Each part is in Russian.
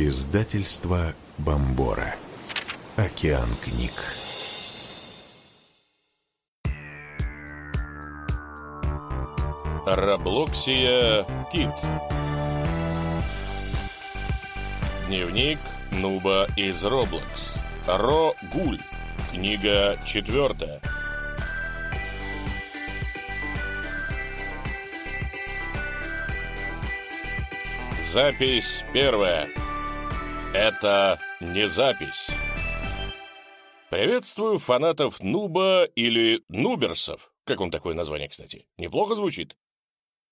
Издательство Бомбора. Океан книг. Роблоксия Кит. Дневник Нуба из Роблокс. Ро Гуль. Книга четвертая. Запись первая. Это не запись. Приветствую фанатов Нуба или Нуберсов. Как он такое название, кстати? Неплохо звучит.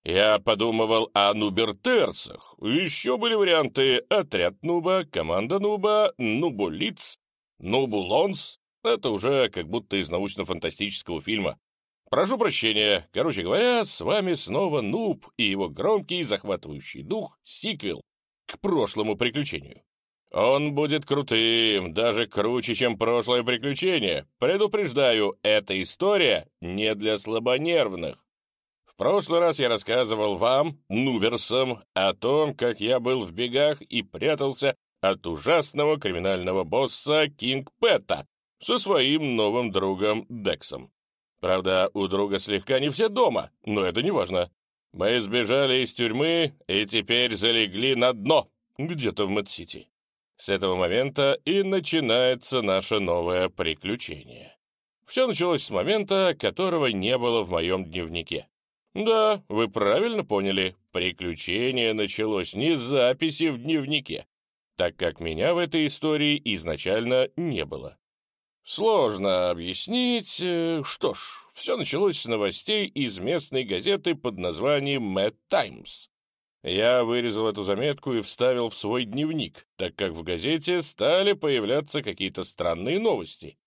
Я подумывал о Нубертерцах. Еще были варианты «Отряд Нуба», «Команда Нуба», «Нубулиц», «Нубулонс». Это уже как будто из научно-фантастического фильма. Прошу прощения. Короче говоря, с вами снова Нуб и его громкий захватывающий дух сиквел к прошлому приключению. Он будет крутым, даже круче, чем прошлое приключение. Предупреждаю, эта история не для слабонервных. В прошлый раз я рассказывал вам, нуберсам, о том, как я был в бегах и прятался от ужасного криминального босса Кинг Пэта со своим новым другом Дексом. Правда, у друга слегка не все дома, но это не важно. Мы сбежали из тюрьмы и теперь залегли на дно, где-то в Мэтт-Сити. С этого момента и начинается наше новое приключение. Все началось с момента, которого не было в моем дневнике. Да, вы правильно поняли, приключение началось не с записи в дневнике, так как меня в этой истории изначально не было. Сложно объяснить. Э, что ж, все началось с новостей из местной газеты под названием «Мэтт Таймс». Я вырезал эту заметку и вставил в свой дневник, так как в газете стали появляться какие-то странные новости.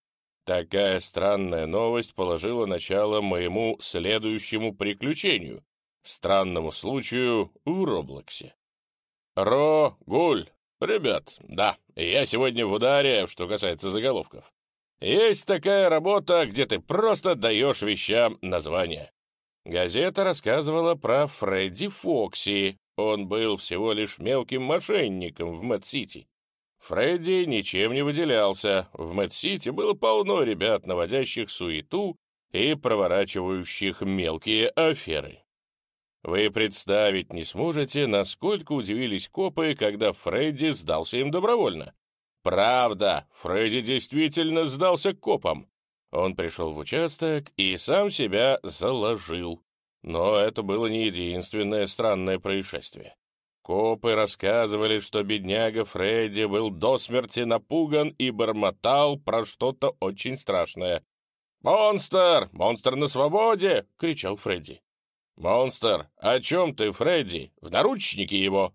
Такая странная новость положила начало моему следующему приключению, странному случаю в Роблоксе. Ро, Гуль, ребят, да, я сегодня в ударе, что касается заголовков. Есть такая работа, где ты просто даешь вещам название. Газета рассказывала про Фредди Фокси. Он был всего лишь мелким мошенником в Мэтт-Сити. Фредди ничем не выделялся. В Мэтт-Сити было полно ребят, наводящих суету и проворачивающих мелкие аферы. Вы представить не сможете, насколько удивились копы, когда Фредди сдался им добровольно. Правда, Фредди действительно сдался копам. Он пришел в участок и сам себя заложил. Но это было не единственное странное происшествие. Копы рассказывали, что бедняга Фредди был до смерти напуган и бормотал про что-то очень страшное. «Монстр! Монстр на свободе!» — кричал Фредди. «Монстр! О чем ты, Фредди? В наручники его!»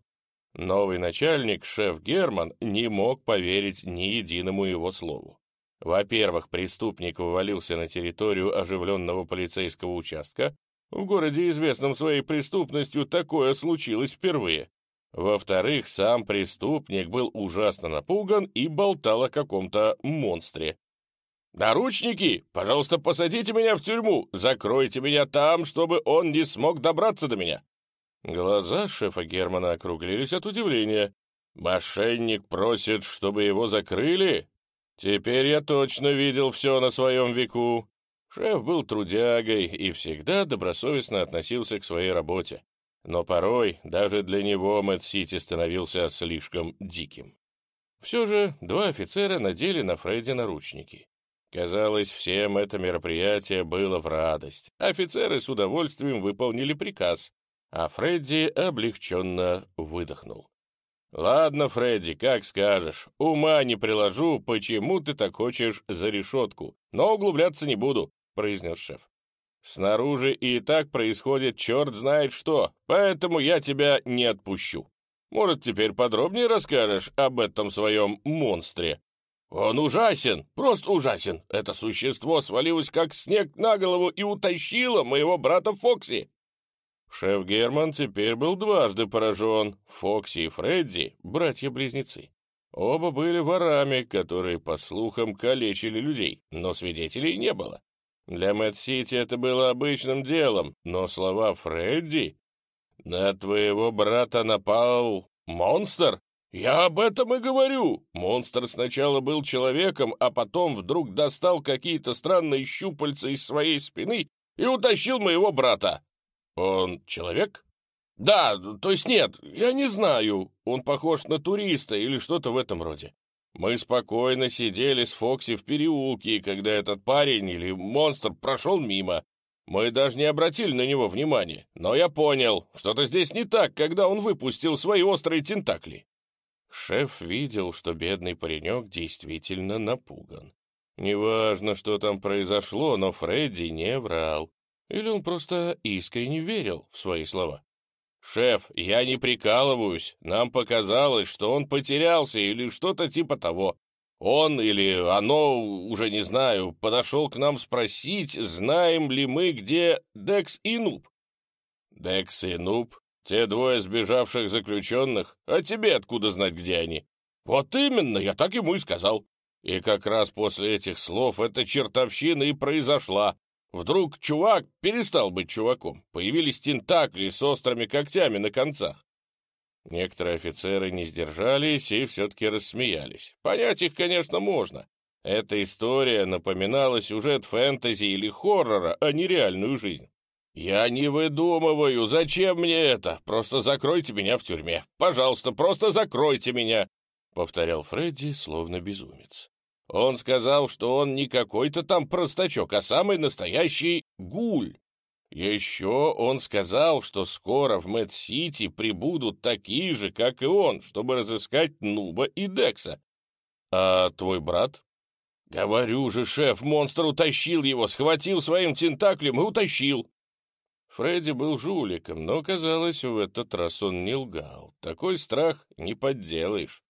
Новый начальник, шеф Герман, не мог поверить ни единому его слову. Во-первых, преступник вывалился на территорию оживленного полицейского участка. В городе, известном своей преступностью, такое случилось впервые. Во-вторых, сам преступник был ужасно напуган и болтал о каком-то монстре. «Наручники! Пожалуйста, посадите меня в тюрьму! Закройте меня там, чтобы он не смог добраться до меня!» Глаза шефа Германа округлились от удивления. «Мошенник просит, чтобы его закрыли? Теперь я точно видел все на своем веку». Шеф был трудягой и всегда добросовестно относился к своей работе. Но порой даже для него Мэтт-Сити становился слишком диким. Все же два офицера надели на Фредди наручники. Казалось, всем это мероприятие было в радость. Офицеры с удовольствием выполнили приказ, а Фредди облегченно выдохнул. «Ладно, Фредди, как скажешь. Ума не приложу, почему ты так хочешь за решетку, но углубляться не буду», — произнес шеф. «Снаружи и так происходит черт знает что, поэтому я тебя не отпущу. Может, теперь подробнее расскажешь об этом своем монстре?» «Он ужасен, просто ужасен. Это существо свалилось как снег на голову и утащило моего брата Фокси. Шеф Герман теперь был дважды поражен. Фокси и Фредди — братья-близнецы. Оба были ворами, которые, по слухам, калечили людей, но свидетелей не было. Для Мэтт-Сити это было обычным делом, но слова Фредди... «На твоего брата напал монстр? «Я об этом и говорю. Монстр сначала был человеком, а потом вдруг достал какие-то странные щупальца из своей спины и утащил моего брата». «Он человек?» «Да, то есть нет, я не знаю. Он похож на туриста или что-то в этом роде. Мы спокойно сидели с Фокси в переулке, когда этот парень или монстр прошел мимо. Мы даже не обратили на него внимания, но я понял, что-то здесь не так, когда он выпустил свои острые тентакли. Шеф видел, что бедный паренек действительно напуган. Неважно, что там произошло, но Фредди не врал. Или он просто искренне верил в свои слова. «Шеф, я не прикалываюсь. Нам показалось, что он потерялся или что-то типа того. Он или оно, уже не знаю, подошел к нам спросить, знаем ли мы, где Декс и Нуб». «Декс и Нуб те двое сбежавших заключенных, а тебе откуда знать, где они? Вот именно, я так ему и сказал. И как раз после этих слов эта чертовщина и произошла. Вдруг чувак перестал быть чуваком, появились тентакли с острыми когтями на концах. Некоторые офицеры не сдержались и все-таки рассмеялись. Понять их, конечно, можно. Эта история напоминала сюжет фэнтези или хоррора, а не реальную жизнь. «Я не выдумываю. Зачем мне это? Просто закройте меня в тюрьме. Пожалуйста, просто закройте меня!» — повторял Фредди, словно безумец. Он сказал, что он не какой-то там простачок, а самый настоящий гуль. Еще он сказал, что скоро в Мэтт-Сити прибудут такие же, как и он, чтобы разыскать Нуба и Декса. А твой брат? Говорю же, шеф, монстр утащил его, схватил своим тентаклем и утащил. Фредди был жуликом, но, казалось, в этот раз он не лгал. Такой страх не подделаешь.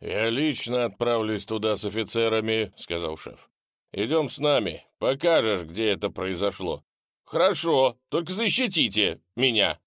«Я лично отправлюсь туда с офицерами», — сказал шеф. «Идем с нами, покажешь, где это произошло». «Хорошо, только защитите меня».